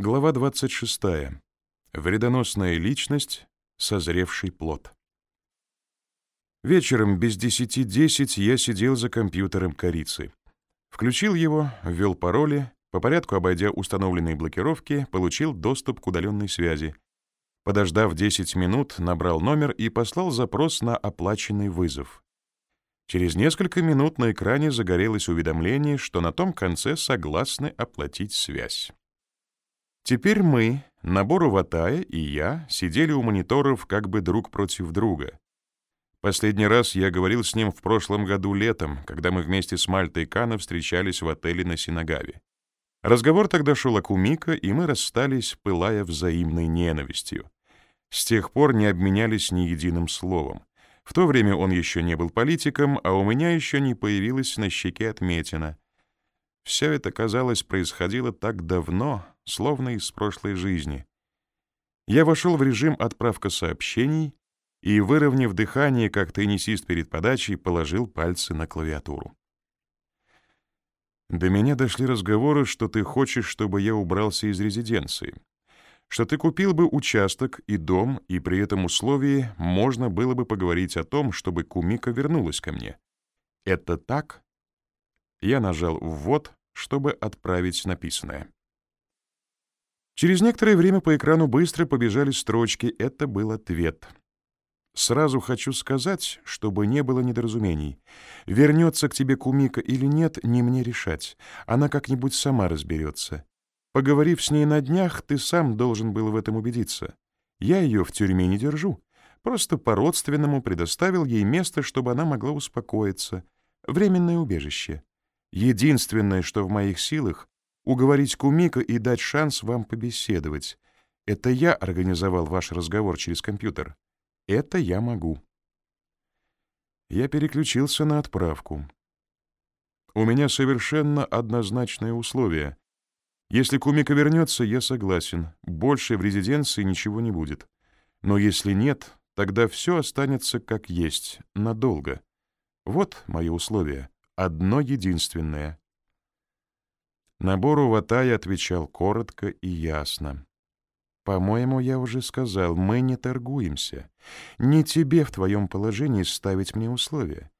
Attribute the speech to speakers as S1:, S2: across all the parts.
S1: Глава 26. Вредоносная личность, созревший плод. Вечером без десяти десять я сидел за компьютером корицы. Включил его, ввел пароли, по порядку обойдя установленные блокировки, получил доступ к удаленной связи. Подождав 10 минут, набрал номер и послал запрос на оплаченный вызов. Через несколько минут на экране загорелось уведомление, что на том конце согласны оплатить связь. Теперь мы, набор Ватая и я, сидели у мониторов как бы друг против друга. Последний раз я говорил с ним в прошлом году летом, когда мы вместе с Мальтой Кана встречались в отеле на Синагаве. Разговор тогда шел о Кумика, и мы расстались, пылая взаимной ненавистью. С тех пор не обменялись ни единым словом. В то время он еще не был политиком, а у меня еще не появилась на щеке отметина. Все это, казалось, происходило так давно, словно из прошлой жизни. Я вошел в режим отправка сообщений и, выровняв дыхание, как теннисист перед подачей, положил пальцы на клавиатуру. До меня дошли разговоры, что ты хочешь, чтобы я убрался из резиденции что ты купил бы участок и дом, и при этом условии можно было бы поговорить о том, чтобы Кумика вернулась ко мне. Это так? Я нажал «ввод», чтобы отправить написанное. Через некоторое время по экрану быстро побежали строчки. Это был ответ. Сразу хочу сказать, чтобы не было недоразумений. Вернется к тебе Кумика или нет, не мне решать. Она как-нибудь сама разберется. Поговорив с ней на днях, ты сам должен был в этом убедиться. Я ее в тюрьме не держу. Просто по-родственному предоставил ей место, чтобы она могла успокоиться. Временное убежище. Единственное, что в моих силах — уговорить Кумика и дать шанс вам побеседовать. Это я организовал ваш разговор через компьютер. Это я могу. Я переключился на отправку. У меня совершенно однозначное условие. Если Кумика вернется, я согласен. Больше в резиденции ничего не будет. Но если нет, тогда все останется как есть, надолго. Вот мое условие. Одно единственное. Набору Ватай отвечал коротко и ясно. «По-моему, я уже сказал, мы не торгуемся. Не тебе в твоем положении ставить мне условия.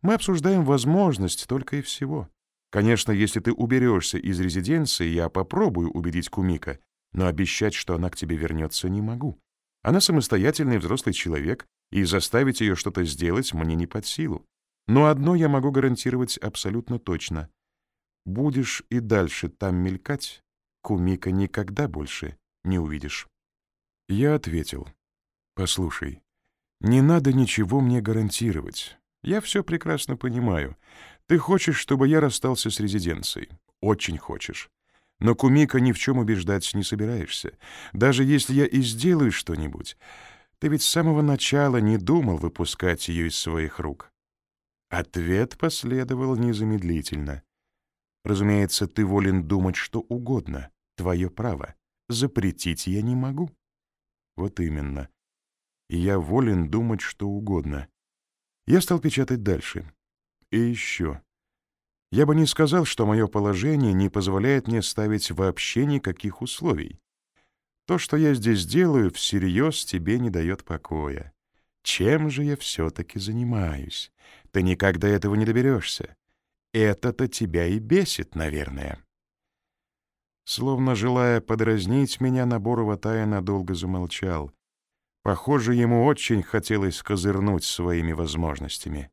S1: Мы обсуждаем возможность только и всего. Конечно, если ты уберешься из резиденции, я попробую убедить Кумика, но обещать, что она к тебе вернется, не могу. Она самостоятельный взрослый человек, и заставить ее что-то сделать мне не под силу. Но одно я могу гарантировать абсолютно точно. Будешь и дальше там мелькать, Кумика никогда больше не увидишь. Я ответил. «Послушай, не надо ничего мне гарантировать. Я все прекрасно понимаю. Ты хочешь, чтобы я расстался с резиденцией? Очень хочешь. Но Кумика ни в чем убеждать не собираешься. Даже если я и сделаю что-нибудь, ты ведь с самого начала не думал выпускать ее из своих рук. Ответ последовал незамедлительно. Разумеется, ты волен думать что угодно. Твое право. Запретить я не могу. Вот именно. Я волен думать что угодно. Я стал печатать дальше. И еще. Я бы не сказал, что мое положение не позволяет мне ставить вообще никаких условий. То, что я здесь делаю, всерьез тебе не дает покоя. Чем же я все-таки занимаюсь? Ты никогда этого не доберешься. Это-то тебя и бесит, наверное. Словно желая подразнить меня, Наборова Тая надолго замолчал. Похоже, ему очень хотелось козырнуть своими возможностями.